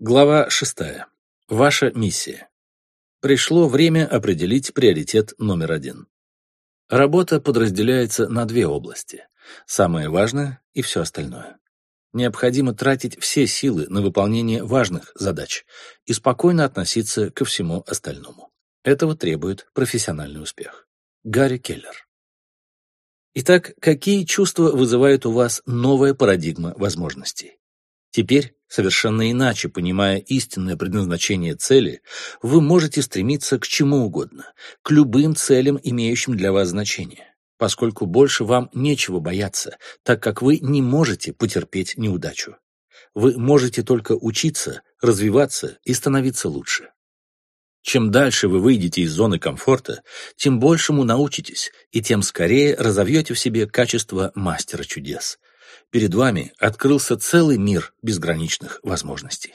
Глава 6. Ваша миссия. Пришло время определить приоритет номер один. Работа подразделяется на две области. Самое важное и все остальное. Необходимо тратить все силы на выполнение важных задач и спокойно относиться ко всему остальному. Этого требует профессиональный успех. Гарри Келлер. Итак, какие чувства вызывает у вас новая парадигма возможностей? Теперь, совершенно иначе понимая истинное предназначение цели, вы можете стремиться к чему угодно, к любым целям, имеющим для вас значение, поскольку больше вам нечего бояться, так как вы не можете потерпеть неудачу. Вы можете только учиться, развиваться и становиться лучше. Чем дальше вы выйдете из зоны комфорта, тем большему научитесь, и тем скорее разовьете в себе качество мастера чудес, перед вами открылся целый мир безграничных возможностей.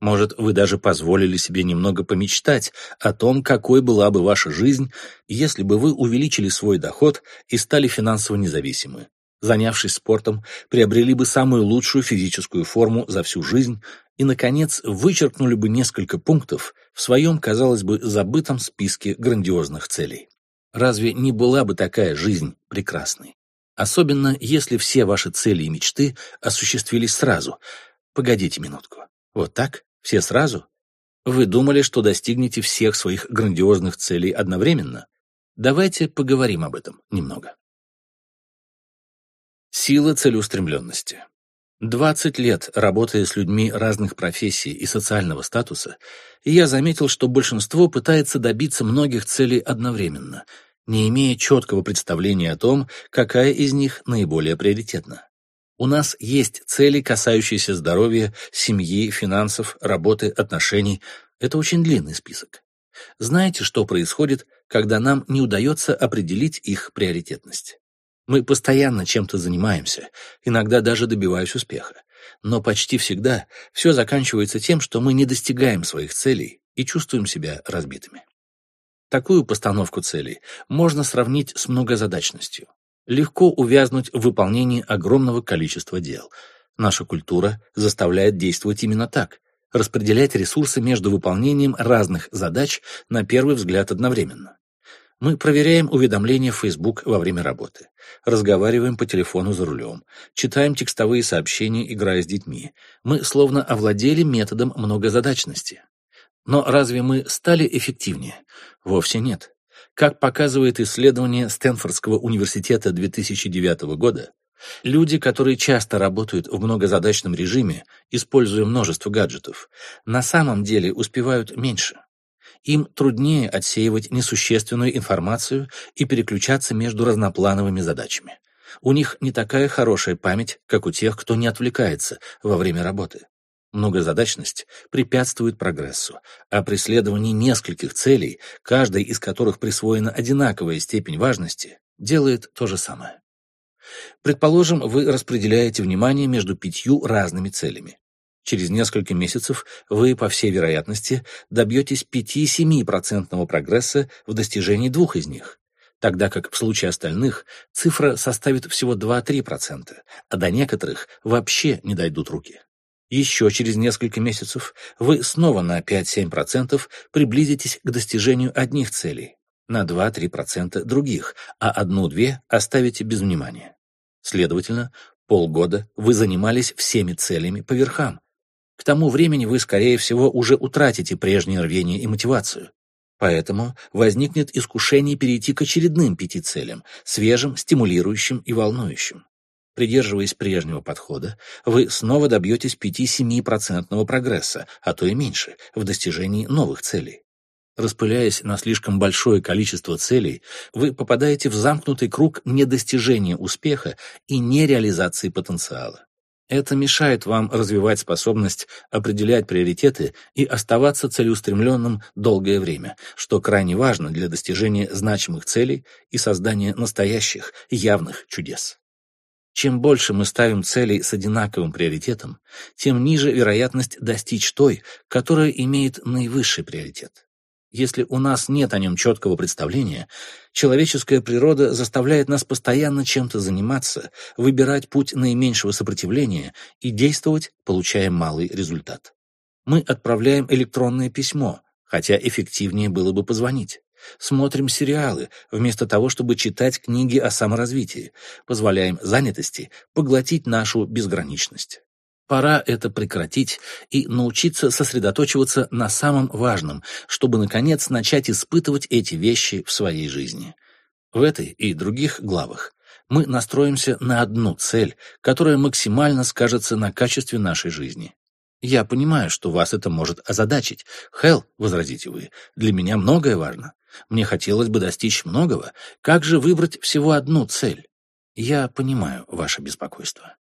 Может, вы даже позволили себе немного помечтать о том, какой была бы ваша жизнь, если бы вы увеличили свой доход и стали финансово независимы. Занявшись спортом, приобрели бы самую лучшую физическую форму за всю жизнь и, наконец, вычеркнули бы несколько пунктов в своем, казалось бы, забытом списке грандиозных целей. Разве не была бы такая жизнь прекрасной? Особенно, если все ваши цели и мечты осуществились сразу. Погодите минутку. Вот так? Все сразу? Вы думали, что достигнете всех своих грандиозных целей одновременно? Давайте поговорим об этом немного. Сила целеустремленности. 20 лет работая с людьми разных профессий и социального статуса, я заметил, что большинство пытается добиться многих целей одновременно – не имея четкого представления о том, какая из них наиболее приоритетна. У нас есть цели, касающиеся здоровья, семьи, финансов, работы, отношений. Это очень длинный список. Знаете, что происходит, когда нам не удается определить их приоритетность? Мы постоянно чем-то занимаемся, иногда даже добиваясь успеха. Но почти всегда все заканчивается тем, что мы не достигаем своих целей и чувствуем себя разбитыми. Такую постановку целей можно сравнить с многозадачностью. Легко увязнуть в выполнении огромного количества дел. Наша культура заставляет действовать именно так, распределять ресурсы между выполнением разных задач на первый взгляд одновременно. Мы проверяем уведомления в Facebook во время работы, разговариваем по телефону за рулем, читаем текстовые сообщения, играя с детьми. Мы словно овладели методом многозадачности. Но разве мы стали эффективнее? Вовсе нет. Как показывает исследование Стэнфордского университета 2009 года, люди, которые часто работают в многозадачном режиме, используя множество гаджетов, на самом деле успевают меньше. Им труднее отсеивать несущественную информацию и переключаться между разноплановыми задачами. У них не такая хорошая память, как у тех, кто не отвлекается во время работы. Многозадачность препятствует прогрессу, а преследование нескольких целей, каждой из которых присвоена одинаковая степень важности, делает то же самое. Предположим, вы распределяете внимание между пятью разными целями. Через несколько месяцев вы, по всей вероятности, добьетесь 5-7% прогресса в достижении двух из них, тогда как в случае остальных цифра составит всего 2-3%, а до некоторых вообще не дойдут руки. Еще через несколько месяцев вы снова на 5-7% приблизитесь к достижению одних целей, на 2-3% других, а одну-две оставите без внимания. Следовательно, полгода вы занимались всеми целями по верхам. К тому времени вы, скорее всего, уже утратите прежнее рвение и мотивацию. Поэтому возникнет искушение перейти к очередным пяти целям, свежим, стимулирующим и волнующим. Придерживаясь прежнего подхода, вы снова добьетесь 5-7% прогресса, а то и меньше, в достижении новых целей. Распыляясь на слишком большое количество целей, вы попадаете в замкнутый круг недостижения успеха и нереализации потенциала. Это мешает вам развивать способность определять приоритеты и оставаться целеустремленным долгое время, что крайне важно для достижения значимых целей и создания настоящих, явных чудес. Чем больше мы ставим целей с одинаковым приоритетом, тем ниже вероятность достичь той, которая имеет наивысший приоритет. Если у нас нет о нем четкого представления, человеческая природа заставляет нас постоянно чем-то заниматься, выбирать путь наименьшего сопротивления и действовать, получая малый результат. Мы отправляем электронное письмо, хотя эффективнее было бы позвонить. Смотрим сериалы, вместо того, чтобы читать книги о саморазвитии. Позволяем занятости поглотить нашу безграничность. Пора это прекратить и научиться сосредоточиваться на самом важном, чтобы, наконец, начать испытывать эти вещи в своей жизни. В этой и других главах мы настроимся на одну цель, которая максимально скажется на качестве нашей жизни. Я понимаю, что вас это может озадачить. Хелл, возразите вы, для меня многое важно. Мне хотелось бы достичь многого. Как же выбрать всего одну цель? Я понимаю ваше беспокойство.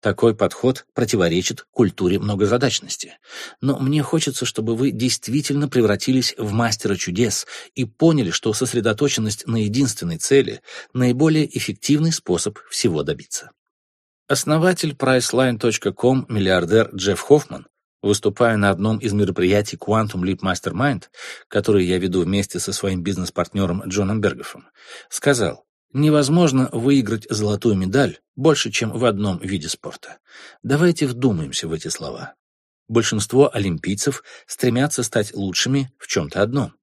Такой подход противоречит культуре многозадачности. Но мне хочется, чтобы вы действительно превратились в мастера чудес и поняли, что сосредоточенность на единственной цели – наиболее эффективный способ всего добиться. Основатель Priceline.com, миллиардер Джефф Хоффман, выступая на одном из мероприятий Quantum Leap Mastermind, которые я веду вместе со своим бизнес-партнером Джоном Бергофом, сказал, Невозможно выиграть золотую медаль больше, чем в одном виде спорта. Давайте вдумаемся в эти слова. Большинство олимпийцев стремятся стать лучшими в чем-то одном.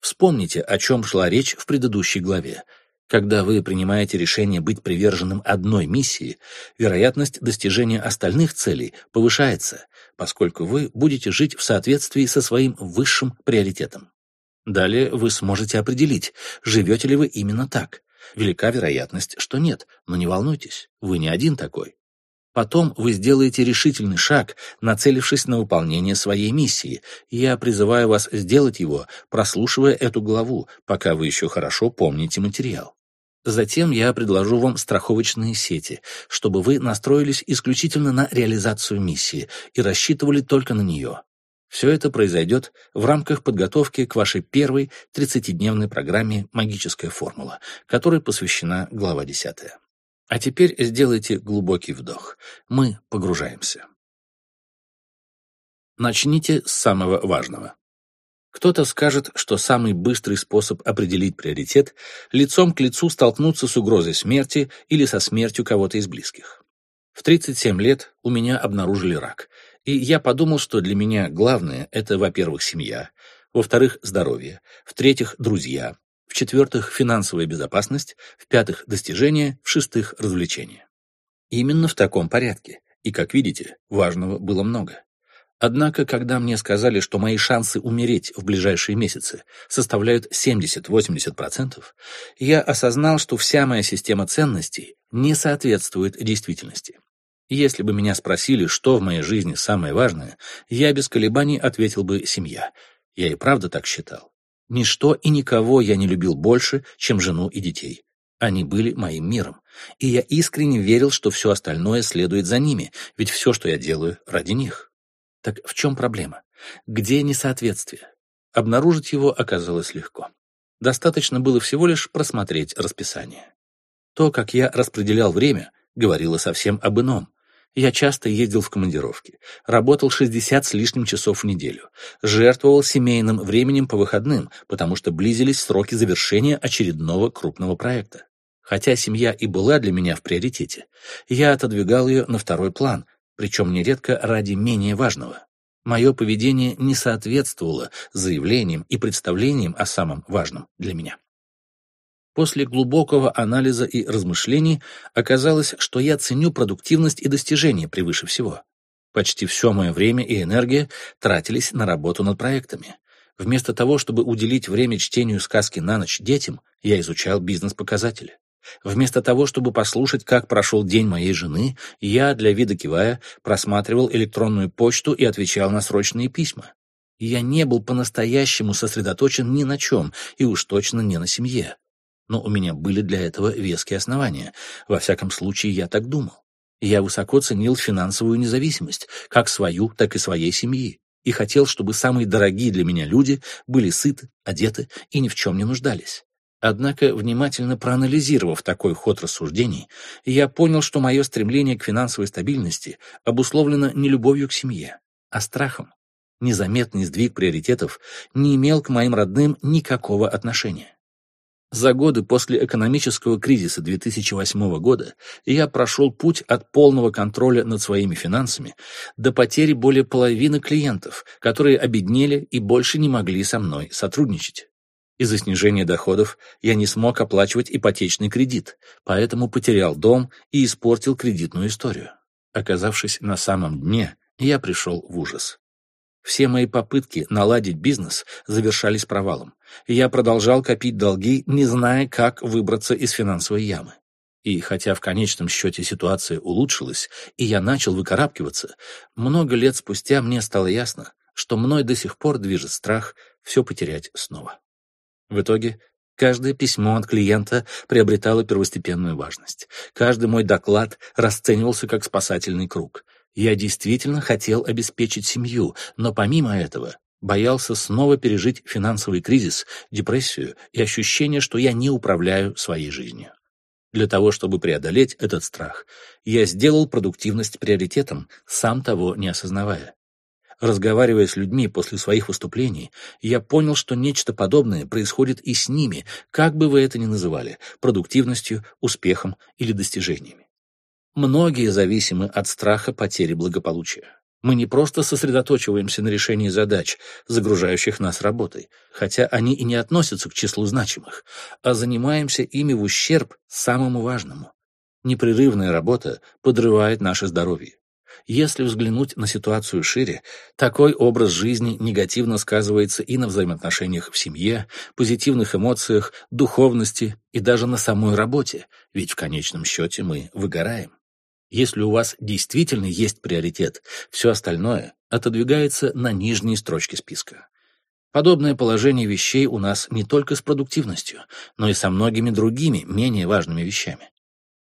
Вспомните, о чем шла речь в предыдущей главе. Когда вы принимаете решение быть приверженным одной миссии, вероятность достижения остальных целей повышается, поскольку вы будете жить в соответствии со своим высшим приоритетом. Далее вы сможете определить, живете ли вы именно так. Велика вероятность, что нет, но не волнуйтесь, вы не один такой. Потом вы сделаете решительный шаг, нацелившись на выполнение своей миссии. Я призываю вас сделать его, прослушивая эту главу, пока вы еще хорошо помните материал. Затем я предложу вам страховочные сети, чтобы вы настроились исключительно на реализацию миссии и рассчитывали только на нее. Все это произойдет в рамках подготовки к вашей первой 30-дневной программе «Магическая формула», которой посвящена глава 10. А теперь сделайте глубокий вдох. Мы погружаемся. Начните с самого важного. Кто-то скажет, что самый быстрый способ определить приоритет – лицом к лицу столкнуться с угрозой смерти или со смертью кого-то из близких. В 37 лет у меня обнаружили рак – и я подумал, что для меня главное – это, во-первых, семья, во-вторых, здоровье, в-третьих, друзья, в-четвертых, финансовая безопасность, в-пятых, достижения, в-шестых, развлечения. Именно в таком порядке. И, как видите, важного было много. Однако, когда мне сказали, что мои шансы умереть в ближайшие месяцы составляют 70-80%, я осознал, что вся моя система ценностей не соответствует действительности. Если бы меня спросили, что в моей жизни самое важное, я без колебаний ответил бы «семья». Я и правда так считал. Ничто и никого я не любил больше, чем жену и детей. Они были моим миром. И я искренне верил, что все остальное следует за ними, ведь все, что я делаю, ради них. Так в чем проблема? Где несоответствие? Обнаружить его оказалось легко. Достаточно было всего лишь просмотреть расписание. То, как я распределял время, говорило совсем об ином. Я часто ездил в командировки, работал 60 с лишним часов в неделю, жертвовал семейным временем по выходным, потому что близились сроки завершения очередного крупного проекта. Хотя семья и была для меня в приоритете, я отодвигал ее на второй план, причем нередко ради менее важного. Мое поведение не соответствовало заявлениям и представлениям о самом важном для меня. После глубокого анализа и размышлений оказалось, что я ценю продуктивность и достижения превыше всего. Почти все мое время и энергия тратились на работу над проектами. Вместо того, чтобы уделить время чтению сказки на ночь детям, я изучал бизнес-показатели. Вместо того, чтобы послушать, как прошел день моей жены, я, для вида кивая, просматривал электронную почту и отвечал на срочные письма. Я не был по-настоящему сосредоточен ни на чем, и уж точно не на семье но у меня были для этого веские основания. Во всяком случае, я так думал. Я высоко ценил финансовую независимость, как свою, так и своей семьи, и хотел, чтобы самые дорогие для меня люди были сыты, одеты и ни в чем не нуждались. Однако, внимательно проанализировав такой ход рассуждений, я понял, что мое стремление к финансовой стабильности обусловлено не любовью к семье, а страхом. Незаметный сдвиг приоритетов не имел к моим родным никакого отношения. За годы после экономического кризиса 2008 года я прошел путь от полного контроля над своими финансами до потери более половины клиентов, которые обеднели и больше не могли со мной сотрудничать. Из-за снижения доходов я не смог оплачивать ипотечный кредит, поэтому потерял дом и испортил кредитную историю. Оказавшись на самом дне, я пришел в ужас. Все мои попытки наладить бизнес завершались провалом. Я продолжал копить долги, не зная, как выбраться из финансовой ямы. И хотя в конечном счете ситуация улучшилась, и я начал выкарабкиваться, много лет спустя мне стало ясно, что мной до сих пор движет страх все потерять снова. В итоге каждое письмо от клиента приобретало первостепенную важность. Каждый мой доклад расценивался как спасательный круг. Я действительно хотел обеспечить семью, но помимо этого боялся снова пережить финансовый кризис, депрессию и ощущение, что я не управляю своей жизнью. Для того, чтобы преодолеть этот страх, я сделал продуктивность приоритетом, сам того не осознавая. Разговаривая с людьми после своих выступлений, я понял, что нечто подобное происходит и с ними, как бы вы это ни называли, продуктивностью, успехом или достижениями. Многие зависимы от страха потери благополучия. Мы не просто сосредоточиваемся на решении задач, загружающих нас работой, хотя они и не относятся к числу значимых, а занимаемся ими в ущерб самому важному. Непрерывная работа подрывает наше здоровье. Если взглянуть на ситуацию шире, такой образ жизни негативно сказывается и на взаимоотношениях в семье, позитивных эмоциях, духовности и даже на самой работе, ведь в конечном счете мы выгораем. Если у вас действительно есть приоритет, все остальное отодвигается на нижние строчки списка. Подобное положение вещей у нас не только с продуктивностью, но и со многими другими, менее важными вещами.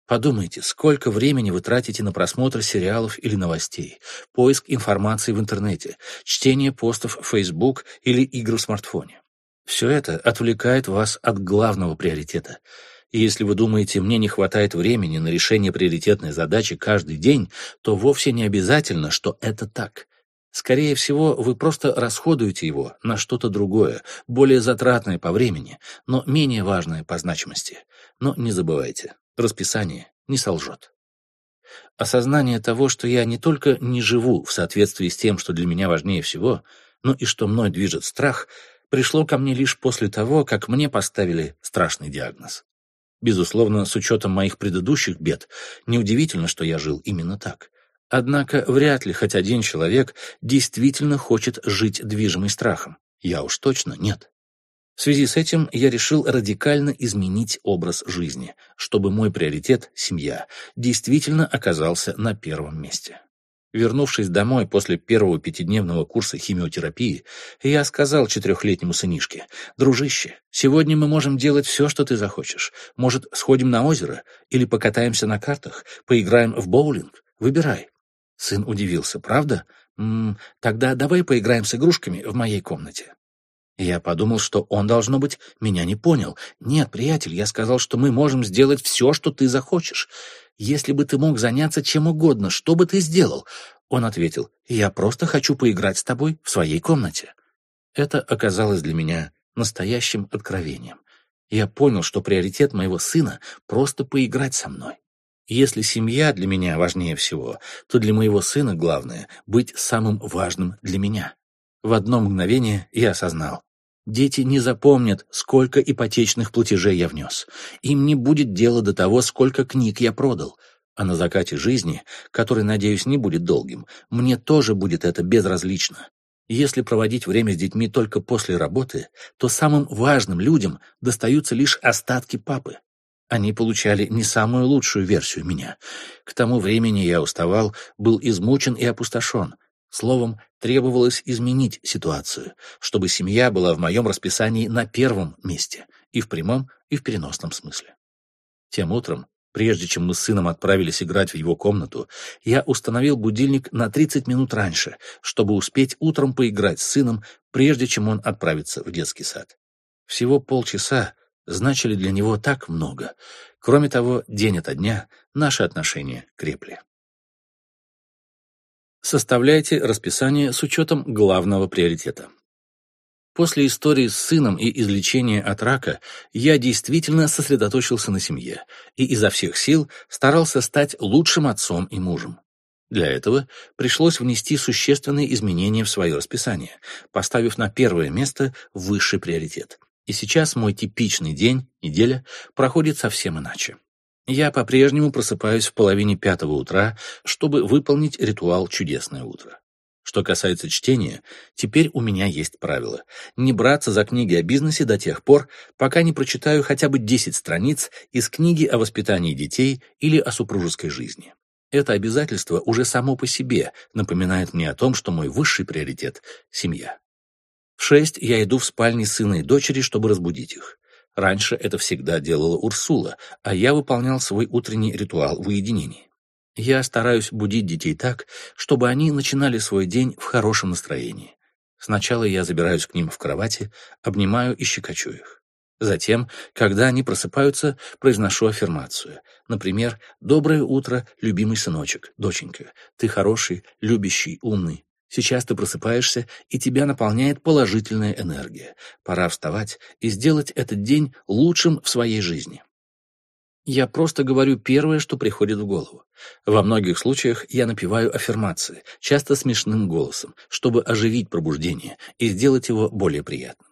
Подумайте, сколько времени вы тратите на просмотр сериалов или новостей, поиск информации в интернете, чтение постов в Facebook или игры в смартфоне. Все это отвлекает вас от главного приоритета — и если вы думаете, мне не хватает времени на решение приоритетной задачи каждый день, то вовсе не обязательно, что это так. Скорее всего, вы просто расходуете его на что-то другое, более затратное по времени, но менее важное по значимости. Но не забывайте, расписание не солжет. Осознание того, что я не только не живу в соответствии с тем, что для меня важнее всего, но и что мной движет страх, пришло ко мне лишь после того, как мне поставили страшный диагноз. Безусловно, с учетом моих предыдущих бед, неудивительно, что я жил именно так. Однако вряд ли хоть один человек действительно хочет жить движимый страхом. Я уж точно нет. В связи с этим я решил радикально изменить образ жизни, чтобы мой приоритет, семья, действительно оказался на первом месте. Вернувшись домой после первого пятидневного курса химиотерапии, я сказал четырехлетнему сынишке, «Дружище, сегодня мы можем делать все, что ты захочешь. Может, сходим на озеро? Или покатаемся на картах? Поиграем в боулинг? Выбирай». Сын удивился, «Правда? М -м, тогда давай поиграем с игрушками в моей комнате». Я подумал, что он, должно быть, меня не понял. «Нет, приятель, я сказал, что мы можем сделать все, что ты захочешь. Если бы ты мог заняться чем угодно, что бы ты сделал?» Он ответил, «Я просто хочу поиграть с тобой в своей комнате». Это оказалось для меня настоящим откровением. Я понял, что приоритет моего сына — просто поиграть со мной. Если семья для меня важнее всего, то для моего сына главное — быть самым важным для меня. В одно мгновение я осознал, Дети не запомнят, сколько ипотечных платежей я внес. Им не будет дела до того, сколько книг я продал. А на закате жизни, который, надеюсь, не будет долгим, мне тоже будет это безразлично. Если проводить время с детьми только после работы, то самым важным людям достаются лишь остатки папы. Они получали не самую лучшую версию меня. К тому времени я уставал, был измучен и опустошен. Словом, требовалось изменить ситуацию, чтобы семья была в моем расписании на первом месте, и в прямом, и в переносном смысле. Тем утром, прежде чем мы с сыном отправились играть в его комнату, я установил будильник на 30 минут раньше, чтобы успеть утром поиграть с сыном, прежде чем он отправится в детский сад. Всего полчаса значили для него так много. Кроме того, день ото дня наши отношения крепли. Составляйте расписание с учетом главного приоритета. После истории с сыном и излечения от рака я действительно сосредоточился на семье и изо всех сил старался стать лучшим отцом и мужем. Для этого пришлось внести существенные изменения в свое расписание, поставив на первое место высший приоритет. И сейчас мой типичный день, неделя, проходит совсем иначе. Я по-прежнему просыпаюсь в половине пятого утра, чтобы выполнить ритуал «Чудесное утро». Что касается чтения, теперь у меня есть правило – не браться за книги о бизнесе до тех пор, пока не прочитаю хотя бы 10 страниц из книги о воспитании детей или о супружеской жизни. Это обязательство уже само по себе напоминает мне о том, что мой высший приоритет – семья. В шесть я иду в спальни сына и дочери, чтобы разбудить их. Раньше это всегда делала Урсула, а я выполнял свой утренний ритуал в уединении. Я стараюсь будить детей так, чтобы они начинали свой день в хорошем настроении. Сначала я забираюсь к ним в кровати, обнимаю и щекочу их. Затем, когда они просыпаются, произношу аффирмацию. Например, «Доброе утро, любимый сыночек, доченька. Ты хороший, любящий, умный. Сейчас ты просыпаешься, и тебя наполняет положительная энергия. Пора вставать и сделать этот день лучшим в своей жизни. Я просто говорю первое, что приходит в голову. Во многих случаях я напеваю аффирмации, часто смешным голосом, чтобы оживить пробуждение и сделать его более приятным.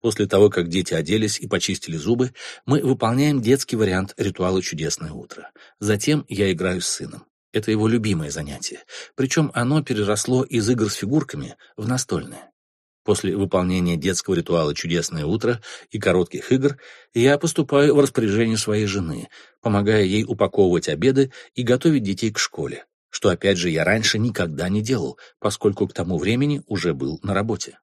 После того, как дети оделись и почистили зубы, мы выполняем детский вариант ритуала «Чудесное утро». Затем я играю с сыном. Это его любимое занятие. Причем оно переросло из игр с фигурками в настольное. После выполнения детского ритуала «Чудесное утро» и коротких игр я поступаю в распоряжение своей жены, помогая ей упаковывать обеды и готовить детей к школе, что, опять же, я раньше никогда не делал, поскольку к тому времени уже был на работе.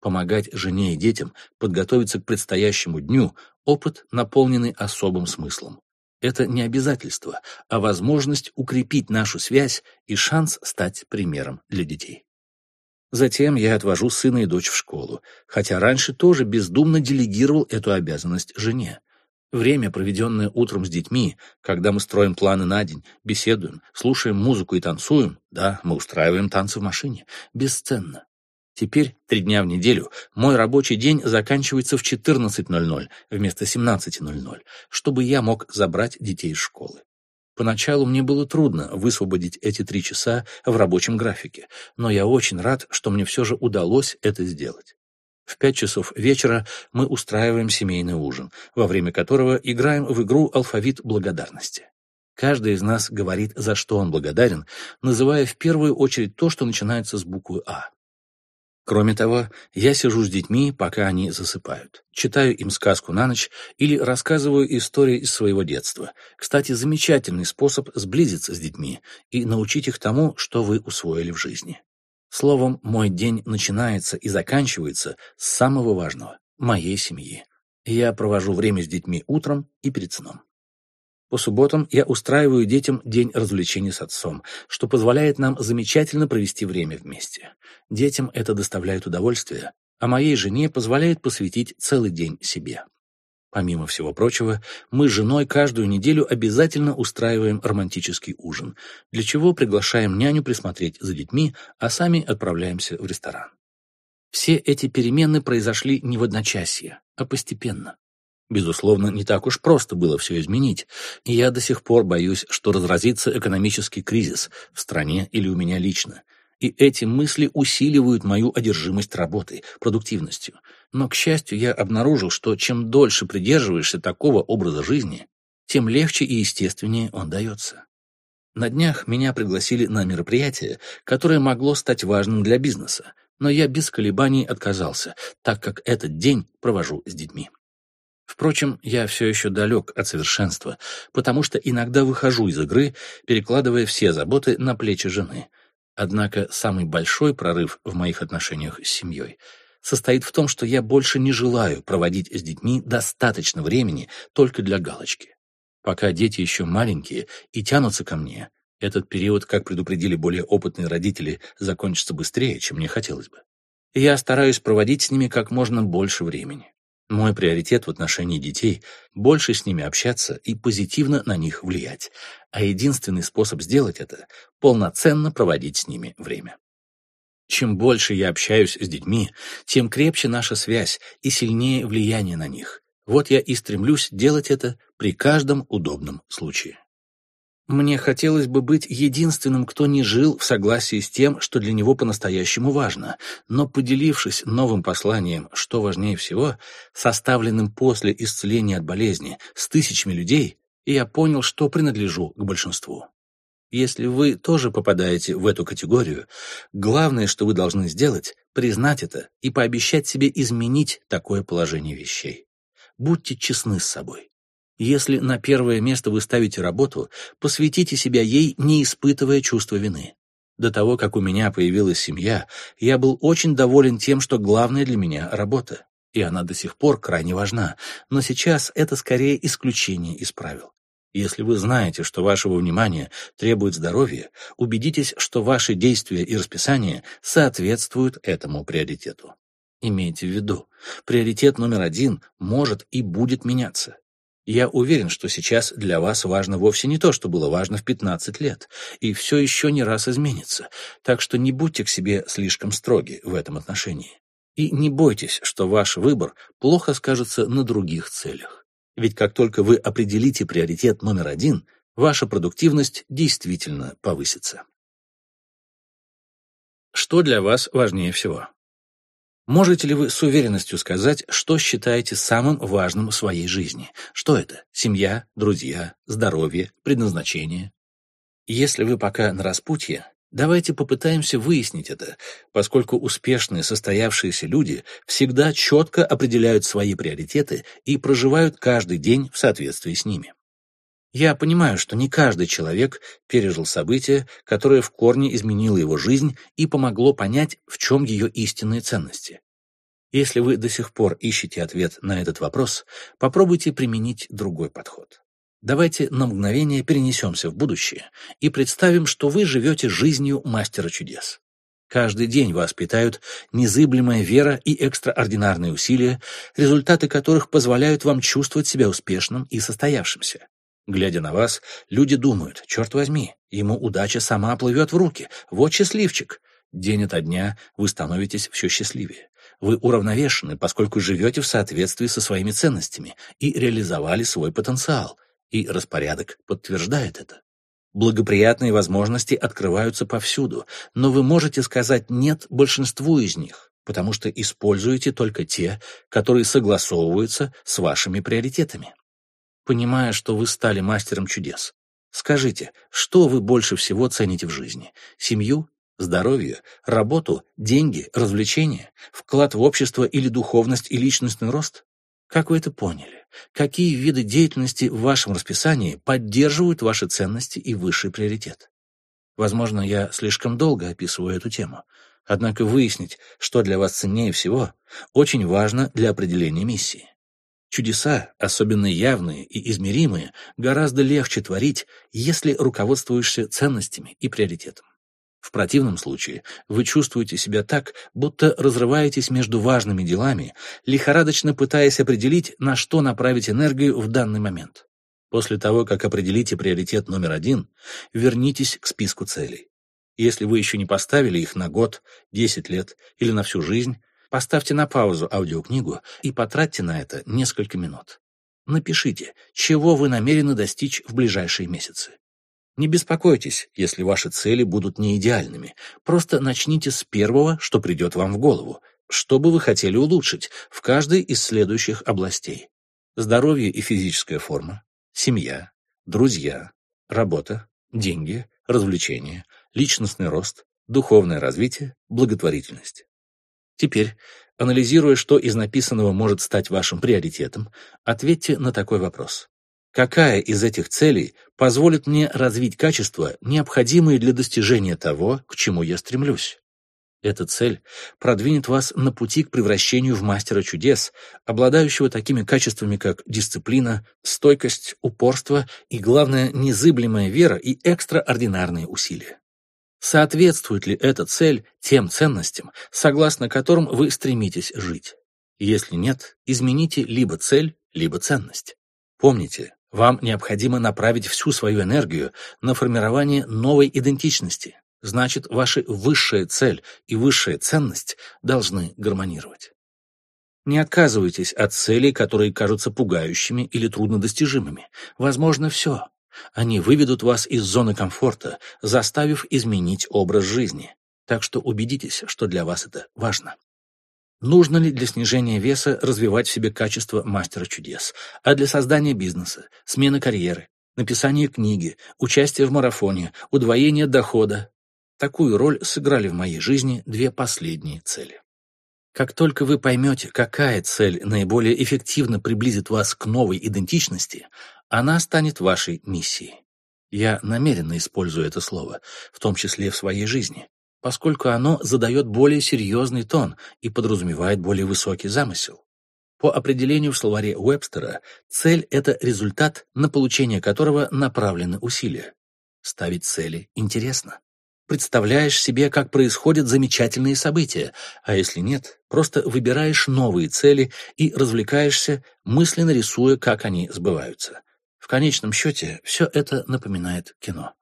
Помогать жене и детям подготовиться к предстоящему дню – опыт, наполненный особым смыслом. Это не обязательство, а возможность укрепить нашу связь и шанс стать примером для детей. Затем я отвожу сына и дочь в школу, хотя раньше тоже бездумно делегировал эту обязанность жене. Время, проведенное утром с детьми, когда мы строим планы на день, беседуем, слушаем музыку и танцуем, да, мы устраиваем танцы в машине, бесценно. Теперь, три дня в неделю, мой рабочий день заканчивается в 14.00 вместо 17.00, чтобы я мог забрать детей из школы. Поначалу мне было трудно высвободить эти три часа в рабочем графике, но я очень рад, что мне все же удалось это сделать. В пять часов вечера мы устраиваем семейный ужин, во время которого играем в игру «Алфавит благодарности». Каждый из нас говорит, за что он благодарен, называя в первую очередь то, что начинается с буквы «А». Кроме того, я сижу с детьми, пока они засыпают. Читаю им сказку на ночь или рассказываю истории из своего детства. Кстати, замечательный способ сблизиться с детьми и научить их тому, что вы усвоили в жизни. Словом, мой день начинается и заканчивается с самого важного – моей семьи. Я провожу время с детьми утром и перед сном. По субботам я устраиваю детям день развлечений с отцом, что позволяет нам замечательно провести время вместе. Детям это доставляет удовольствие, а моей жене позволяет посвятить целый день себе. Помимо всего прочего, мы с женой каждую неделю обязательно устраиваем романтический ужин, для чего приглашаем няню присмотреть за детьми, а сами отправляемся в ресторан. Все эти перемены произошли не в одночасье, а постепенно. Безусловно, не так уж просто было все изменить, и я до сих пор боюсь, что разразится экономический кризис в стране или у меня лично. И эти мысли усиливают мою одержимость работой, продуктивностью. Но, к счастью, я обнаружил, что чем дольше придерживаешься такого образа жизни, тем легче и естественнее он дается. На днях меня пригласили на мероприятие, которое могло стать важным для бизнеса, но я без колебаний отказался, так как этот день провожу с детьми. Впрочем, я все еще далек от совершенства, потому что иногда выхожу из игры, перекладывая все заботы на плечи жены. Однако самый большой прорыв в моих отношениях с семьей состоит в том, что я больше не желаю проводить с детьми достаточно времени только для галочки. Пока дети еще маленькие и тянутся ко мне, этот период, как предупредили более опытные родители, закончится быстрее, чем мне хотелось бы. я стараюсь проводить с ними как можно больше времени. Мой приоритет в отношении детей – больше с ними общаться и позитивно на них влиять. А единственный способ сделать это – полноценно проводить с ними время. Чем больше я общаюсь с детьми, тем крепче наша связь и сильнее влияние на них. Вот я и стремлюсь делать это при каждом удобном случае. Мне хотелось бы быть единственным, кто не жил в согласии с тем, что для него по-настоящему важно, но поделившись новым посланием, что важнее всего, составленным после исцеления от болезни с тысячами людей, я понял, что принадлежу к большинству. Если вы тоже попадаете в эту категорию, главное, что вы должны сделать, признать это и пообещать себе изменить такое положение вещей. Будьте честны с собой. Если на первое место вы ставите работу, посвятите себя ей, не испытывая чувства вины. До того, как у меня появилась семья, я был очень доволен тем, что главное для меня — работа. И она до сих пор крайне важна, но сейчас это скорее исключение из правил. Если вы знаете, что вашего внимания требует здоровье, убедитесь, что ваши действия и расписание соответствуют этому приоритету. Имейте в виду, приоритет номер один может и будет меняться. Я уверен, что сейчас для вас важно вовсе не то, что было важно в 15 лет, и все еще не раз изменится, так что не будьте к себе слишком строги в этом отношении. И не бойтесь, что ваш выбор плохо скажется на других целях. Ведь как только вы определите приоритет номер один, ваша продуктивность действительно повысится. Что для вас важнее всего? Можете ли вы с уверенностью сказать, что считаете самым важным в своей жизни? Что это? Семья, друзья, здоровье, предназначение? Если вы пока на распутье, Давайте попытаемся выяснить это, поскольку успешные состоявшиеся люди всегда четко определяют свои приоритеты и проживают каждый день в соответствии с ними. Я понимаю, что не каждый человек пережил событие, которое в корне изменило его жизнь и помогло понять, в чем ее истинные ценности. Если вы до сих пор ищете ответ на этот вопрос, попробуйте применить другой подход. Давайте на мгновение перенесемся в будущее и представим, что вы живете жизнью мастера чудес. Каждый день вас питают незыблемая вера и экстраординарные усилия, результаты которых позволяют вам чувствовать себя успешным и состоявшимся. Глядя на вас, люди думают, черт возьми, ему удача сама плывет в руки, вот счастливчик. День ото дня вы становитесь все счастливее. Вы уравновешены, поскольку живете в соответствии со своими ценностями и реализовали свой потенциал – и распорядок подтверждает это. Благоприятные возможности открываются повсюду, но вы можете сказать «нет» большинству из них, потому что используете только те, которые согласовываются с вашими приоритетами. Понимая, что вы стали мастером чудес, скажите, что вы больше всего цените в жизни? Семью, здоровье, работу, деньги, развлечения, вклад в общество или духовность и личностный рост? Как вы это поняли? Какие виды деятельности в вашем расписании поддерживают ваши ценности и высший приоритет? Возможно, я слишком долго описываю эту тему. Однако выяснить, что для вас ценнее всего, очень важно для определения миссии. Чудеса, особенно явные и измеримые, гораздо легче творить, если руководствуешься ценностями и приоритетом. В противном случае вы чувствуете себя так, будто разрываетесь между важными делами, лихорадочно пытаясь определить, на что направить энергию в данный момент. После того, как определите приоритет номер один, вернитесь к списку целей. Если вы еще не поставили их на год, 10 лет или на всю жизнь, поставьте на паузу аудиокнигу и потратьте на это несколько минут. Напишите, чего вы намерены достичь в ближайшие месяцы. Не беспокойтесь, если ваши цели будут не идеальными. Просто начните с первого, что придет вам в голову. Что бы вы хотели улучшить в каждой из следующих областей? Здоровье и физическая форма, семья, друзья, работа, деньги, развлечения, личностный рост, духовное развитие, благотворительность. Теперь, анализируя, что из написанного может стать вашим приоритетом, ответьте на такой вопрос. Какая из этих целей позволит мне развить качества, необходимые для достижения того, к чему я стремлюсь? Эта цель продвинет вас на пути к превращению в мастера чудес, обладающего такими качествами, как дисциплина, стойкость, упорство и, главное, незыблемая вера и экстраординарные усилия. Соответствует ли эта цель тем ценностям, согласно которым вы стремитесь жить? Если нет, измените либо цель, либо ценность. Помните, вам необходимо направить всю свою энергию на формирование новой идентичности, значит, ваша высшая цель и высшая ценность должны гармонировать. Не отказывайтесь от целей, которые кажутся пугающими или труднодостижимыми. Возможно все. Они выведут вас из зоны комфорта, заставив изменить образ жизни. Так что убедитесь, что для вас это важно. Нужно ли для снижения веса развивать в себе качество мастера чудес, а для создания бизнеса, смены карьеры, написания книги, участия в марафоне, удвоения дохода? Такую роль сыграли в моей жизни две последние цели. Как только вы поймете, какая цель наиболее эффективно приблизит вас к новой идентичности, она станет вашей миссией. Я намеренно использую это слово, в том числе в своей жизни, поскольку оно задает более серьезный тон и подразумевает более высокий замысел. По определению в словаре Уэбстера, цель — это результат, на получение которого направлены усилия. Ставить цели интересно представляешь себе, как происходят замечательные события, а если нет, просто выбираешь новые цели и развлекаешься, мысленно рисуя, как они сбываются. В конечном счете, все это напоминает кино.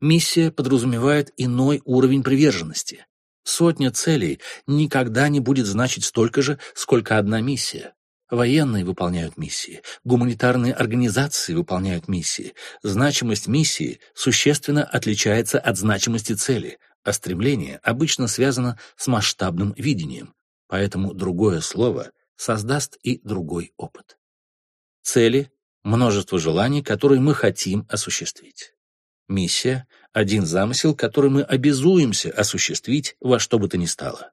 Миссия подразумевает иной уровень приверженности. Сотня целей никогда не будет значить столько же, сколько одна миссия. Военные выполняют миссии, гуманитарные организации выполняют миссии. Значимость миссии существенно отличается от значимости цели, а стремление обычно связано с масштабным видением, поэтому другое слово создаст и другой опыт. Цели — множество желаний, которые мы хотим осуществить. Миссия — один замысел, который мы обязуемся осуществить во что бы то ни стало.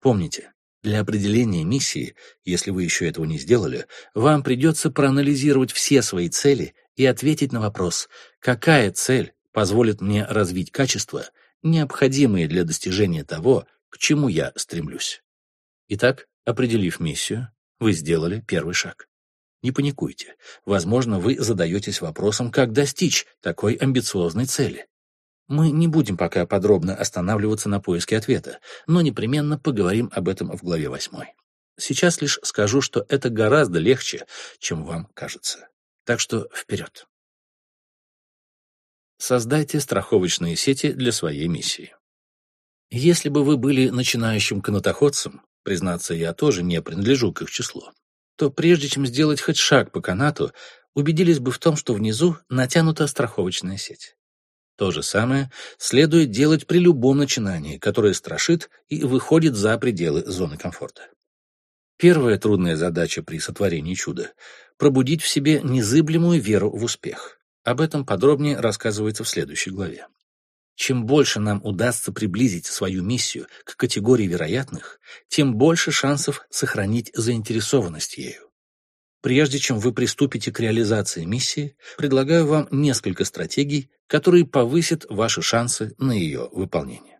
Помните, для определения миссии, если вы еще этого не сделали, вам придется проанализировать все свои цели и ответить на вопрос, какая цель позволит мне развить качества, необходимые для достижения того, к чему я стремлюсь. Итак, определив миссию, вы сделали первый шаг. Не паникуйте. Возможно, вы задаетесь вопросом, как достичь такой амбициозной цели. Мы не будем пока подробно останавливаться на поиске ответа, но непременно поговорим об этом в главе 8. Сейчас лишь скажу, что это гораздо легче, чем вам кажется. Так что вперед. Создайте страховочные сети для своей миссии. Если бы вы были начинающим канатоходцем, признаться, я тоже не принадлежу к их числу, то прежде чем сделать хоть шаг по канату, убедились бы в том, что внизу натянута страховочная сеть. То же самое следует делать при любом начинании, которое страшит и выходит за пределы зоны комфорта. Первая трудная задача при сотворении чуда – пробудить в себе незыблемую веру в успех. Об этом подробнее рассказывается в следующей главе. Чем больше нам удастся приблизить свою миссию к категории вероятных, тем больше шансов сохранить заинтересованность ею. Прежде чем вы приступите к реализации миссии, предлагаю вам несколько стратегий, которые повысят ваши шансы на ее выполнение.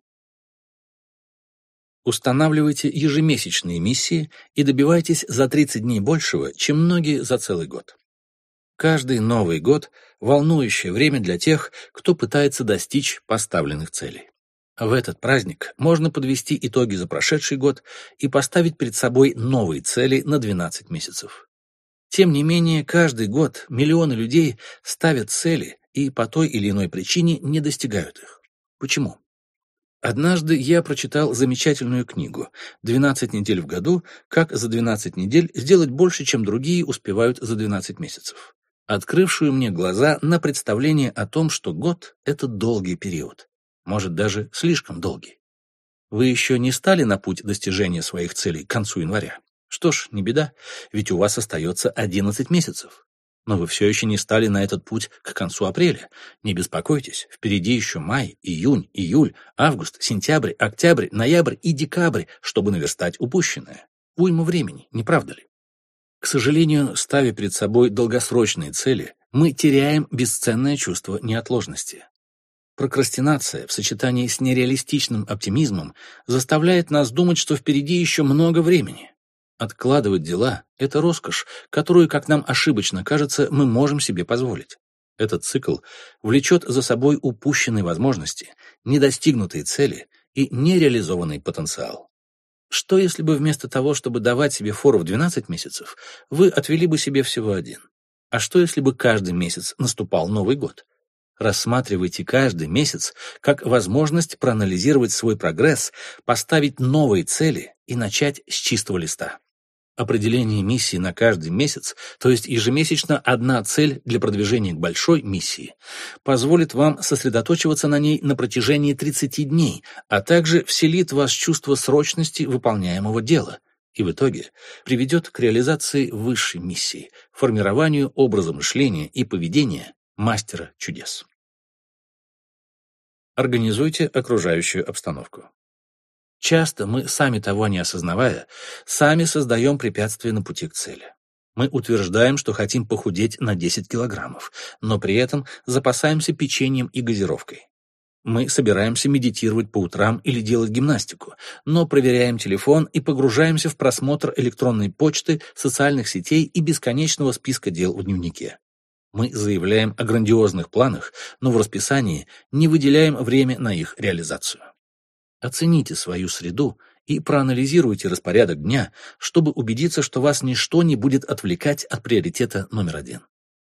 Устанавливайте ежемесячные миссии и добивайтесь за 30 дней большего, чем многие за целый год. Каждый Новый год – волнующее время для тех, кто пытается достичь поставленных целей. В этот праздник можно подвести итоги за прошедший год и поставить перед собой новые цели на 12 месяцев. Тем не менее, каждый год миллионы людей ставят цели и по той или иной причине не достигают их. Почему? Однажды я прочитал замечательную книгу «12 недель в году. Как за 12 недель сделать больше, чем другие успевают за 12 месяцев», открывшую мне глаза на представление о том, что год — это долгий период, может, даже слишком долгий. Вы еще не стали на путь достижения своих целей к концу января? Что ж, не беда, ведь у вас остается 11 месяцев. Но вы все еще не стали на этот путь к концу апреля. Не беспокойтесь, впереди еще май, июнь, июль, август, сентябрь, октябрь, ноябрь и декабрь, чтобы наверстать упущенное. Уйма времени, не правда ли? К сожалению, ставя перед собой долгосрочные цели, мы теряем бесценное чувство неотложности. Прокрастинация в сочетании с нереалистичным оптимизмом заставляет нас думать, что впереди еще много времени. Откладывать дела — это роскошь, которую, как нам ошибочно кажется, мы можем себе позволить. Этот цикл влечет за собой упущенные возможности, недостигнутые цели и нереализованный потенциал. Что если бы вместо того, чтобы давать себе фору в 12 месяцев, вы отвели бы себе всего один? А что если бы каждый месяц наступал Новый год? Рассматривайте каждый месяц как возможность проанализировать свой прогресс, поставить новые цели и начать с чистого листа. Определение миссии на каждый месяц, то есть ежемесячно одна цель для продвижения к большой миссии, позволит вам сосредоточиваться на ней на протяжении 30 дней, а также вселит в вас чувство срочности выполняемого дела и в итоге приведет к реализации высшей миссии, формированию образа мышления и поведения мастера чудес. Организуйте окружающую обстановку. Часто мы, сами того не осознавая, сами создаем препятствия на пути к цели. Мы утверждаем, что хотим похудеть на 10 килограммов, но при этом запасаемся печеньем и газировкой. Мы собираемся медитировать по утрам или делать гимнастику, но проверяем телефон и погружаемся в просмотр электронной почты, социальных сетей и бесконечного списка дел в дневнике. Мы заявляем о грандиозных планах, но в расписании не выделяем время на их реализацию. Оцените свою среду и проанализируйте распорядок дня, чтобы убедиться, что вас ничто не будет отвлекать от приоритета номер один.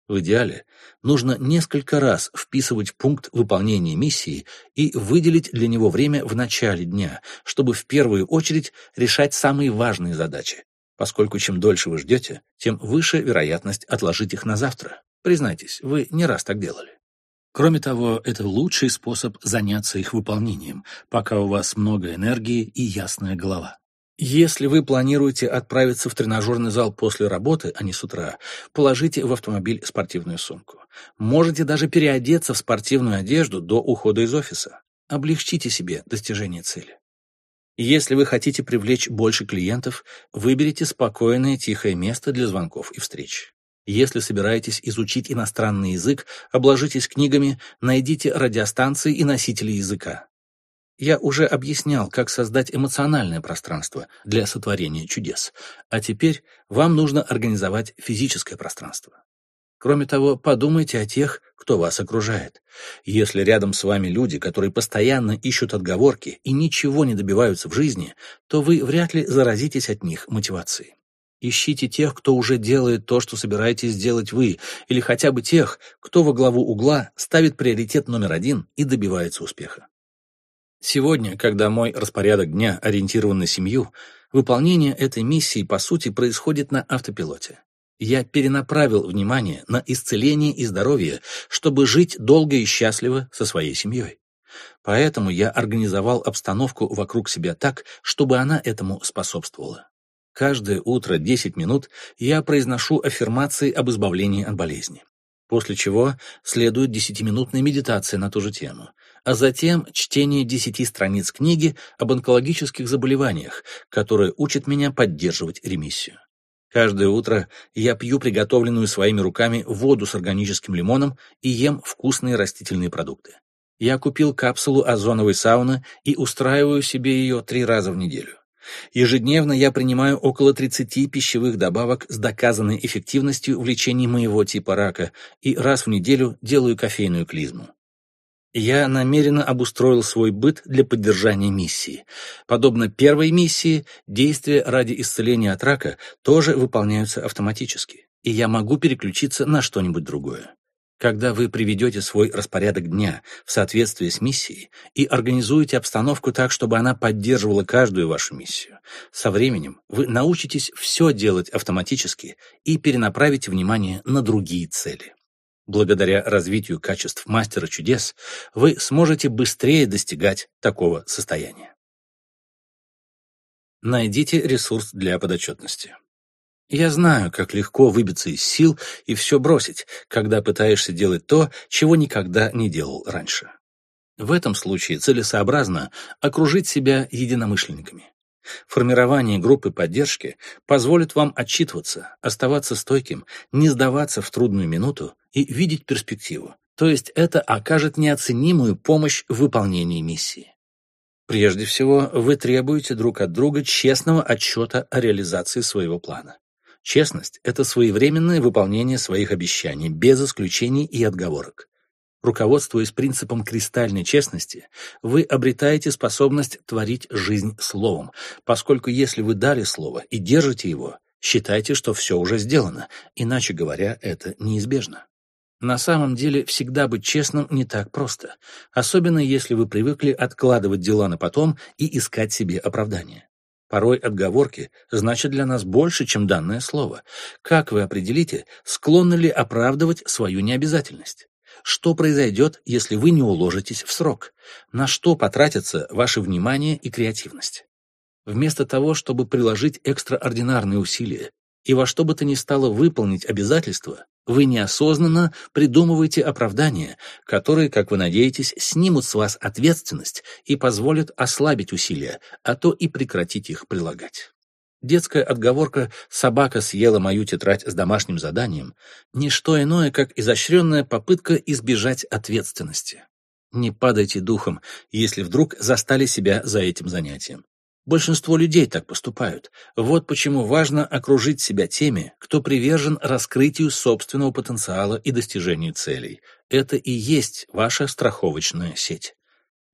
В идеале нужно несколько раз вписывать пункт выполнения миссии и выделить для него время в начале дня, чтобы в первую очередь решать самые важные задачи, поскольку чем дольше вы ждете, тем выше вероятность отложить их на завтра. Признайтесь, вы не раз так делали. Кроме того, это лучший способ заняться их выполнением, пока у вас много энергии и ясная голова. Если вы планируете отправиться в тренажерный зал после работы, а не с утра, положите в автомобиль спортивную сумку. Можете даже переодеться в спортивную одежду до ухода из офиса. Облегчите себе достижение цели. Если вы хотите привлечь больше клиентов, выберите спокойное тихое место для звонков и встреч. Если собираетесь изучить иностранный язык, обложитесь книгами, найдите радиостанции и носители языка. Я уже объяснял, как создать эмоциональное пространство для сотворения чудес, а теперь вам нужно организовать физическое пространство. Кроме того, подумайте о тех, кто вас окружает. Если рядом с вами люди, которые постоянно ищут отговорки и ничего не добиваются в жизни, то вы вряд ли заразитесь от них мотивацией. Ищите тех, кто уже делает то, что собираетесь сделать вы, или хотя бы тех, кто во главу угла ставит приоритет номер один и добивается успеха. Сегодня, когда мой распорядок дня ориентирован на семью, выполнение этой миссии, по сути, происходит на автопилоте. Я перенаправил внимание на исцеление и здоровье, чтобы жить долго и счастливо со своей семьей. Поэтому я организовал обстановку вокруг себя так, чтобы она этому способствовала. Каждое утро 10 минут я произношу аффирмации об избавлении от болезни. После чего следует десятиминутная медитация на ту же тему, а затем чтение десяти страниц книги об онкологических заболеваниях, которая учит меня поддерживать ремиссию. Каждое утро я пью приготовленную своими руками воду с органическим лимоном и ем вкусные растительные продукты. Я купил капсулу озоновой сауны и устраиваю себе ее три раза в неделю. Ежедневно я принимаю около 30 пищевых добавок с доказанной эффективностью в лечении моего типа рака и раз в неделю делаю кофейную клизму. Я намеренно обустроил свой быт для поддержания миссии. Подобно первой миссии, действия ради исцеления от рака тоже выполняются автоматически, и я могу переключиться на что-нибудь другое. Когда вы приведете свой распорядок дня в соответствии с миссией и организуете обстановку так, чтобы она поддерживала каждую вашу миссию, со временем вы научитесь все делать автоматически и перенаправите внимание на другие цели. Благодаря развитию качеств мастера чудес вы сможете быстрее достигать такого состояния. Найдите ресурс для подотчетности. Я знаю, как легко выбиться из сил и все бросить, когда пытаешься делать то, чего никогда не делал раньше. В этом случае целесообразно окружить себя единомышленниками. Формирование группы поддержки позволит вам отчитываться, оставаться стойким, не сдаваться в трудную минуту и видеть перспективу. То есть это окажет неоценимую помощь в выполнении миссии. Прежде всего, вы требуете друг от друга честного отчета о реализации своего плана. Честность — это своевременное выполнение своих обещаний, без исключений и отговорок. Руководствуясь принципом кристальной честности, вы обретаете способность творить жизнь словом, поскольку если вы дали слово и держите его, считайте, что все уже сделано, иначе говоря, это неизбежно. На самом деле, всегда быть честным не так просто, особенно если вы привыкли откладывать дела на потом и искать себе оправдания. Порой отговорки значат для нас больше, чем данное слово. Как вы определите, склонны ли оправдывать свою необязательность? Что произойдет, если вы не уложитесь в срок? На что потратятся ваше внимание и креативность? Вместо того, чтобы приложить экстраординарные усилия и во что бы то ни стало выполнить обязательства, вы неосознанно придумываете оправдания, которые, как вы надеетесь, снимут с вас ответственность и позволят ослабить усилия, а то и прекратить их прилагать. Детская отговорка «собака съела мою тетрадь с домашним заданием» — не что иное, как изощренная попытка избежать ответственности. Не падайте духом, если вдруг застали себя за этим занятием. Большинство людей так поступают. Вот почему важно окружить себя теми, кто привержен раскрытию собственного потенциала и достижению целей. Это и есть ваша страховочная сеть.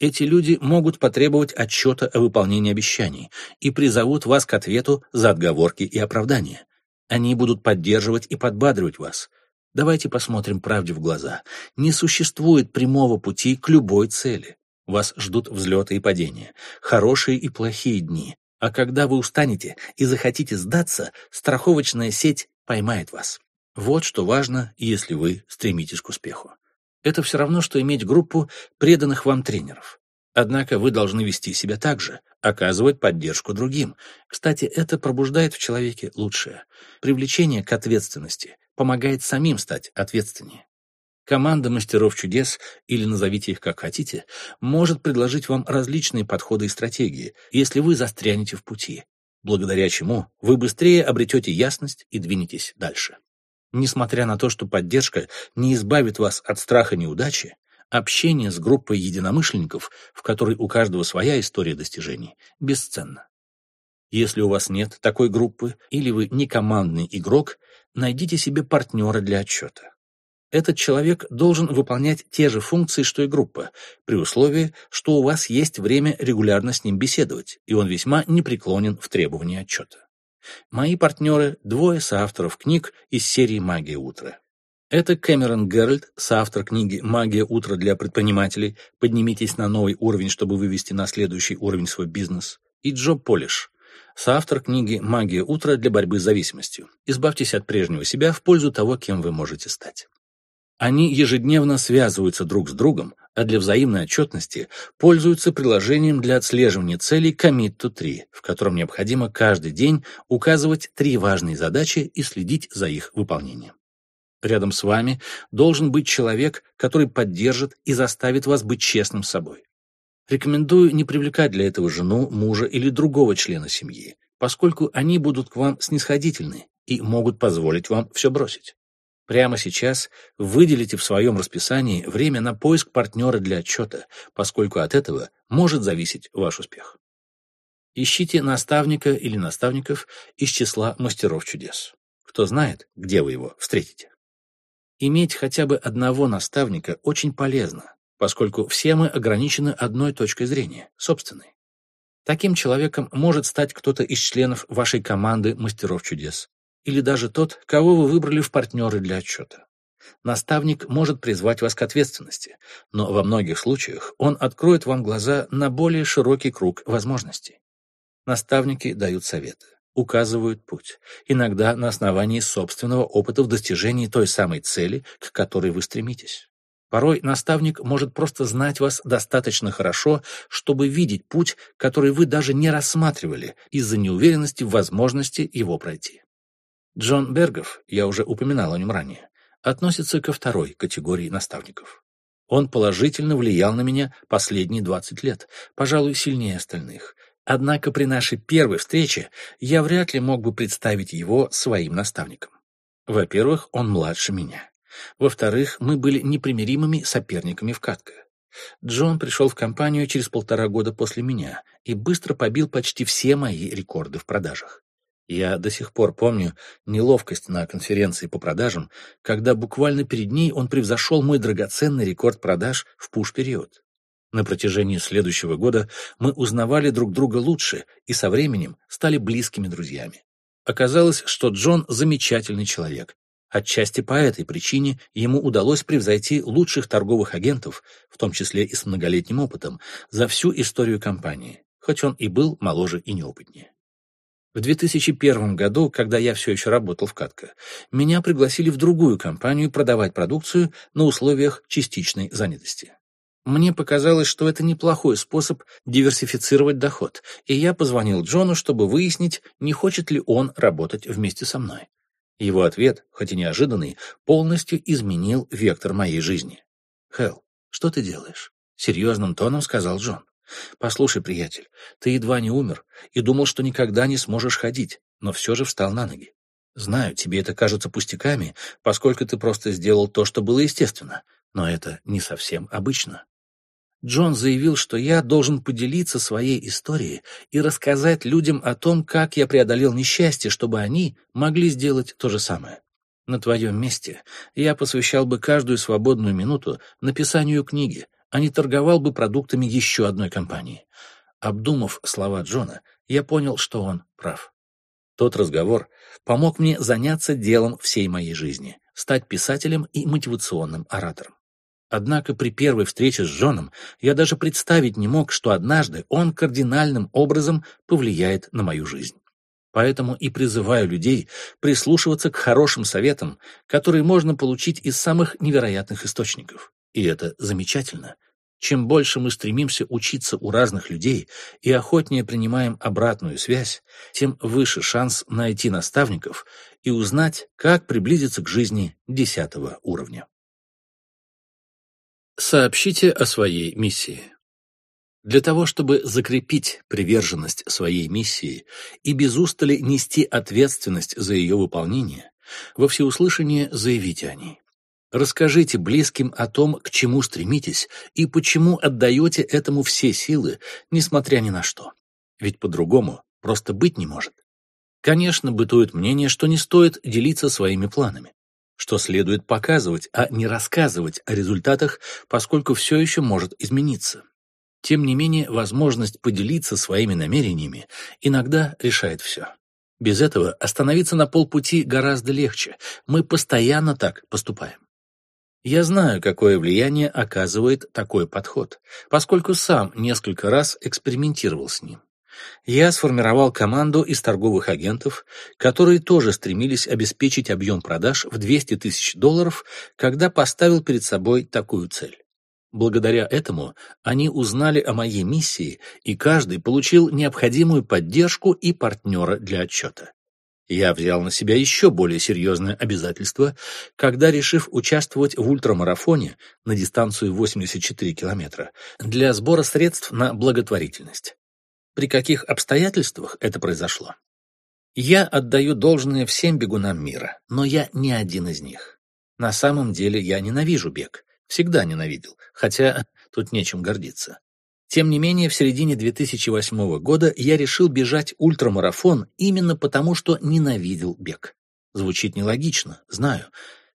Эти люди могут потребовать отчета о выполнении обещаний и призовут вас к ответу за отговорки и оправдания. Они будут поддерживать и подбадривать вас. Давайте посмотрим правде в глаза. Не существует прямого пути к любой цели. Вас ждут взлеты и падения, хорошие и плохие дни. А когда вы устанете и захотите сдаться, страховочная сеть поймает вас. Вот что важно, если вы стремитесь к успеху. Это все равно, что иметь группу преданных вам тренеров. Однако вы должны вести себя так же, оказывать поддержку другим. Кстати, это пробуждает в человеке лучшее. Привлечение к ответственности помогает самим стать ответственнее. Команда мастеров чудес, или назовите их как хотите, может предложить вам различные подходы и стратегии, если вы застрянете в пути, благодаря чему вы быстрее обретете ясность и двинетесь дальше. Несмотря на то, что поддержка не избавит вас от страха неудачи, общение с группой единомышленников, в которой у каждого своя история достижений, бесценно. Если у вас нет такой группы или вы не командный игрок, найдите себе партнера для отчета. Этот человек должен выполнять те же функции, что и группа, при условии, что у вас есть время регулярно с ним беседовать, и он весьма непреклонен в требовании отчета. Мои партнеры – двое соавторов книг из серии «Магия утра». Это Кэмерон Геральт, соавтор книги «Магия утра для предпринимателей. Поднимитесь на новый уровень, чтобы вывести на следующий уровень свой бизнес», и Джо Полиш, соавтор книги «Магия утра для борьбы с зависимостью. Избавьтесь от прежнего себя в пользу того, кем вы можете стать. Они ежедневно связываются друг с другом, а для взаимной отчетности пользуются приложением для отслеживания целей Commit to 3, в котором необходимо каждый день указывать три важные задачи и следить за их выполнением. Рядом с вами должен быть человек, который поддержит и заставит вас быть честным с собой. Рекомендую не привлекать для этого жену, мужа или другого члена семьи, поскольку они будут к вам снисходительны и могут позволить вам все бросить. Прямо сейчас выделите в своем расписании время на поиск партнера для отчета, поскольку от этого может зависеть ваш успех. Ищите наставника или наставников из числа мастеров чудес. Кто знает, где вы его встретите. Иметь хотя бы одного наставника очень полезно, поскольку все мы ограничены одной точкой зрения, собственной. Таким человеком может стать кто-то из членов вашей команды мастеров чудес, или даже тот, кого вы выбрали в партнеры для отчета. Наставник может призвать вас к ответственности, но во многих случаях он откроет вам глаза на более широкий круг возможностей. Наставники дают советы, указывают путь, иногда на основании собственного опыта в достижении той самой цели, к которой вы стремитесь. Порой наставник может просто знать вас достаточно хорошо, чтобы видеть путь, который вы даже не рассматривали из-за неуверенности в возможности его пройти. Джон Бергов, я уже упоминал о нем ранее, относится ко второй категории наставников. Он положительно влиял на меня последние 20 лет, пожалуй, сильнее остальных. Однако при нашей первой встрече я вряд ли мог бы представить его своим наставником. Во-первых, он младше меня. Во-вторых, мы были непримиримыми соперниками в катках. Джон пришел в компанию через полтора года после меня и быстро побил почти все мои рекорды в продажах. Я до сих пор помню неловкость на конференции по продажам, когда буквально перед ней он превзошел мой драгоценный рекорд продаж в пуш-период. На протяжении следующего года мы узнавали друг друга лучше и со временем стали близкими друзьями. Оказалось, что Джон замечательный человек, Отчасти по этой причине ему удалось превзойти лучших торговых агентов, в том числе и с многолетним опытом, за всю историю компании, хоть он и был моложе и неопытнее. В 2001 году, когда я все еще работал в Катко, меня пригласили в другую компанию продавать продукцию на условиях частичной занятости. Мне показалось, что это неплохой способ диверсифицировать доход, и я позвонил Джону, чтобы выяснить, не хочет ли он работать вместе со мной. Его ответ, хоть и неожиданный, полностью изменил вектор моей жизни. «Хелл, что ты делаешь?» — серьезным тоном сказал Джон. «Послушай, приятель, ты едва не умер и думал, что никогда не сможешь ходить, но все же встал на ноги. Знаю, тебе это кажется пустяками, поскольку ты просто сделал то, что было естественно, но это не совсем обычно. Джон заявил, что я должен поделиться своей историей и рассказать людям о том, как я преодолел несчастье, чтобы они могли сделать то же самое. На твоем месте я посвящал бы каждую свободную минуту написанию книги, а не торговал бы продуктами еще одной компании. Обдумав слова Джона, я понял, что он прав. Тот разговор помог мне заняться делом всей моей жизни — стать писателем и мотивационным оратором. Однако при первой встрече с Джоном я даже представить не мог, что однажды он кардинальным образом повлияет на мою жизнь. Поэтому и призываю людей прислушиваться к хорошим советам, которые можно получить из самых невероятных источников. И это замечательно. Чем больше мы стремимся учиться у разных людей и охотнее принимаем обратную связь, тем выше шанс найти наставников и узнать, как приблизиться к жизни десятого уровня. Сообщите о своей миссии. Для того, чтобы закрепить приверженность своей миссии и без устали нести ответственность за ее выполнение, во всеуслышание заявите о ней. Расскажите близким о том, к чему стремитесь и почему отдаете этому все силы, несмотря ни на что. Ведь по-другому просто быть не может. Конечно, бытует мнение, что не стоит делиться своими планами что следует показывать, а не рассказывать о результатах, поскольку все еще может измениться. Тем не менее, возможность поделиться своими намерениями иногда решает все. Без этого остановиться на полпути гораздо легче. Мы постоянно так поступаем. Я знаю, какое влияние оказывает такой подход, поскольку сам несколько раз экспериментировал с ним я сформировал команду из торговых агентов, которые тоже стремились обеспечить объем продаж в 200 тысяч долларов, когда поставил перед собой такую цель. Благодаря этому они узнали о моей миссии, и каждый получил необходимую поддержку и партнера для отчета. Я взял на себя еще более серьезное обязательство, когда, решив участвовать в ультрамарафоне на дистанцию 84 километра, для сбора средств на благотворительность при каких обстоятельствах это произошло. Я отдаю должное всем бегунам мира, но я не один из них. На самом деле я ненавижу бег, всегда ненавидел, хотя тут нечем гордиться. Тем не менее, в середине 2008 года я решил бежать ультрамарафон именно потому, что ненавидел бег. Звучит нелогично, знаю.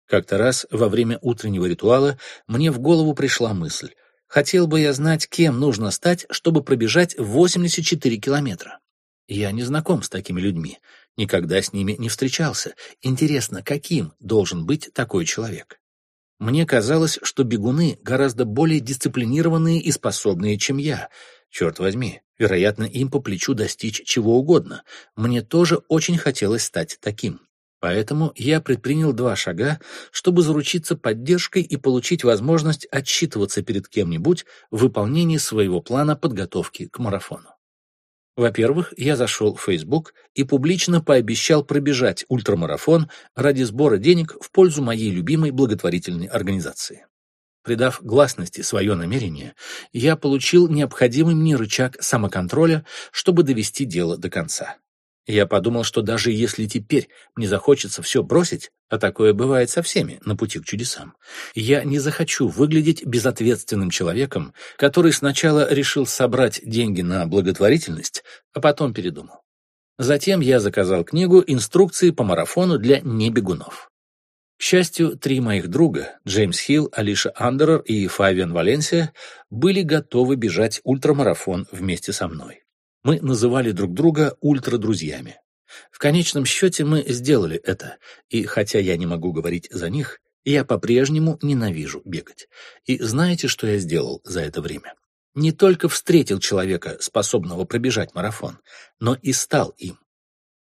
Как-то раз во время утреннего ритуала мне в голову пришла мысль, Хотел бы я знать, кем нужно стать, чтобы пробежать 84 километра. Я не знаком с такими людьми, никогда с ними не встречался. Интересно, каким должен быть такой человек? Мне казалось, что бегуны гораздо более дисциплинированные и способные, чем я. Черт возьми, вероятно, им по плечу достичь чего угодно. Мне тоже очень хотелось стать таким. Поэтому я предпринял два шага, чтобы заручиться поддержкой и получить возможность отчитываться перед кем-нибудь в выполнении своего плана подготовки к марафону. Во-первых, я зашел в Facebook и публично пообещал пробежать ультрамарафон ради сбора денег в пользу моей любимой благотворительной организации. Придав гласности свое намерение, я получил необходимый мне рычаг самоконтроля, чтобы довести дело до конца. Я подумал, что даже если теперь мне захочется все бросить, а такое бывает со всеми на пути к чудесам, я не захочу выглядеть безответственным человеком, который сначала решил собрать деньги на благотворительность, а потом передумал. Затем я заказал книгу «Инструкции по марафону для небегунов». К счастью, три моих друга, Джеймс Хилл, Алиша Андерер и Фавиан Валенсия, были готовы бежать ультрамарафон вместе со мной. Мы называли друг друга ультрадрузьями. В конечном счете мы сделали это, и хотя я не могу говорить за них, я по-прежнему ненавижу бегать. И знаете, что я сделал за это время? Не только встретил человека, способного пробежать марафон, но и стал им.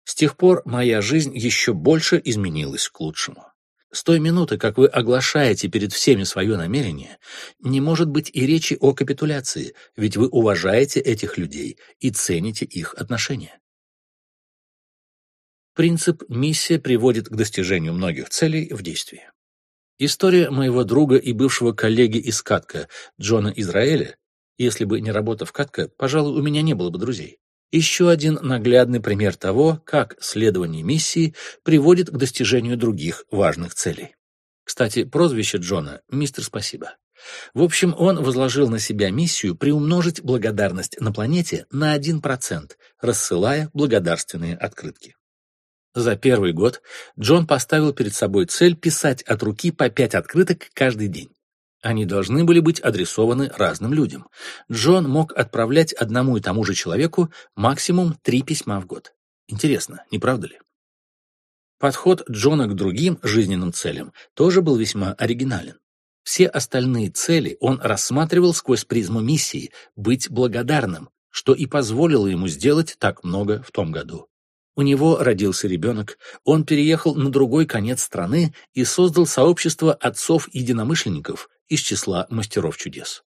С тех пор моя жизнь еще больше изменилась к лучшему. С той минуты, как вы оглашаете перед всеми свое намерение, не может быть и речи о капитуляции, ведь вы уважаете этих людей и цените их отношения. Принцип «миссия» приводит к достижению многих целей в действии. История моего друга и бывшего коллеги из Катка, Джона Израэля, если бы не работа в Катка, пожалуй, у меня не было бы друзей. Еще один наглядный пример того, как следование миссии приводит к достижению других важных целей. Кстати, прозвище Джона — «Мистер Спасибо». В общем, он возложил на себя миссию приумножить благодарность на планете на 1%, рассылая благодарственные открытки. За первый год Джон поставил перед собой цель писать от руки по 5 открыток каждый день. Они должны были быть адресованы разным людям. Джон мог отправлять одному и тому же человеку максимум три письма в год. Интересно, не правда ли? Подход Джона к другим жизненным целям тоже был весьма оригинален. Все остальные цели он рассматривал сквозь призму миссии «быть благодарным», что и позволило ему сделать так много в том году. У него родился ребенок, он переехал на другой конец страны и создал сообщество отцов-единомышленников из числа мастеров чудес.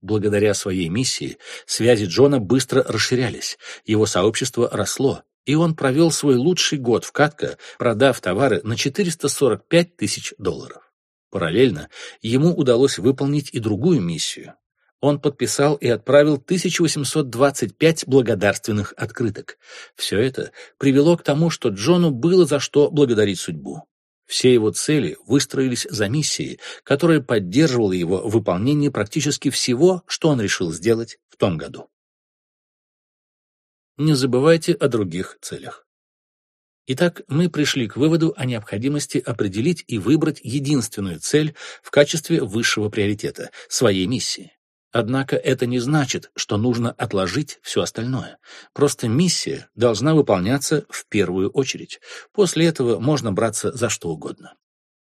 Благодаря своей миссии связи Джона быстро расширялись, его сообщество росло, и он провел свой лучший год в Катко, продав товары на 445 тысяч долларов. Параллельно ему удалось выполнить и другую миссию он подписал и отправил 1825 благодарственных открыток. Все это привело к тому, что Джону было за что благодарить судьбу. Все его цели выстроились за миссией, которая поддерживала его в выполнении практически всего, что он решил сделать в том году. Не забывайте о других целях. Итак, мы пришли к выводу о необходимости определить и выбрать единственную цель в качестве высшего приоритета – своей миссии. Однако это не значит, что нужно отложить все остальное. Просто миссия должна выполняться в первую очередь. После этого можно браться за что угодно.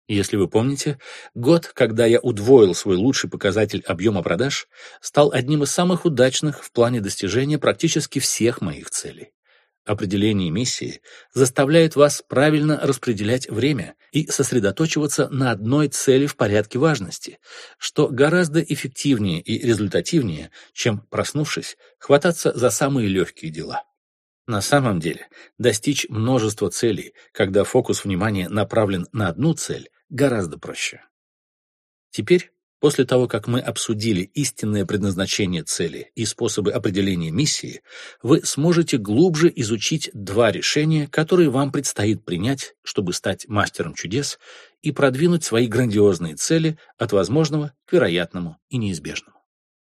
Если вы помните, год, когда я удвоил свой лучший показатель объема продаж, стал одним из самых удачных в плане достижения практически всех моих целей. Определение миссии заставляет вас правильно распределять время и сосредоточиваться на одной цели в порядке важности, что гораздо эффективнее и результативнее, чем, проснувшись, хвататься за самые легкие дела. На самом деле, достичь множества целей, когда фокус внимания направлен на одну цель, гораздо проще. Теперь После того, как мы обсудили истинное предназначение цели и способы определения миссии, вы сможете глубже изучить два решения, которые вам предстоит принять, чтобы стать мастером чудес и продвинуть свои грандиозные цели от возможного к вероятному и неизбежному.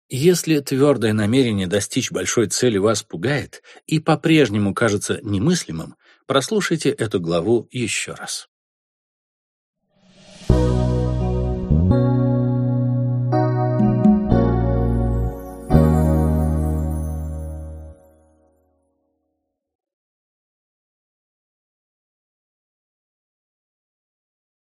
Если твердое намерение достичь большой цели вас пугает и по-прежнему кажется немыслимым, прослушайте эту главу еще раз.